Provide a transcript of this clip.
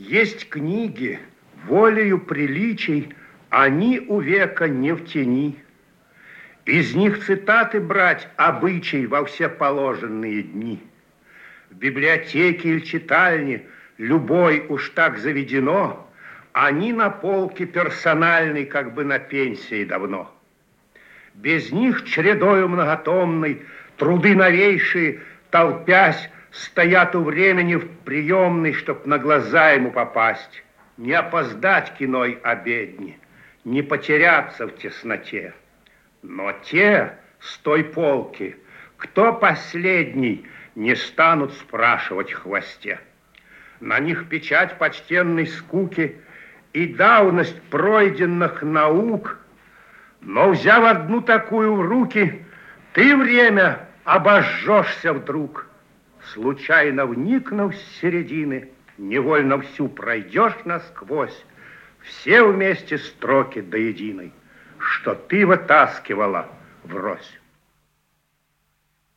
Есть книги, волею приличий, они у века не в тени. Из них цитаты брать обычай во все положенные дни. В библиотеке или читальне любой уж так заведено, они на полке персональной, как бы на пенсии давно. Без них чередою многотомной труды новейшие, толпясь, стоят у времени в приемной, чтоб на глаза ему попасть, не опоздать к иной обедни, не потеряться в тесноте. Но те с той полки, кто последний, не станут спрашивать хвосте. На них печать почтенной скуки и давность пройденных наук, но, взяв одну такую в руки, ты время обожжешься вдруг. Случайно вникнув с середины, невольно всю пройдешь насквозь, все вместе строки до единой, что ты вытаскивала врозь.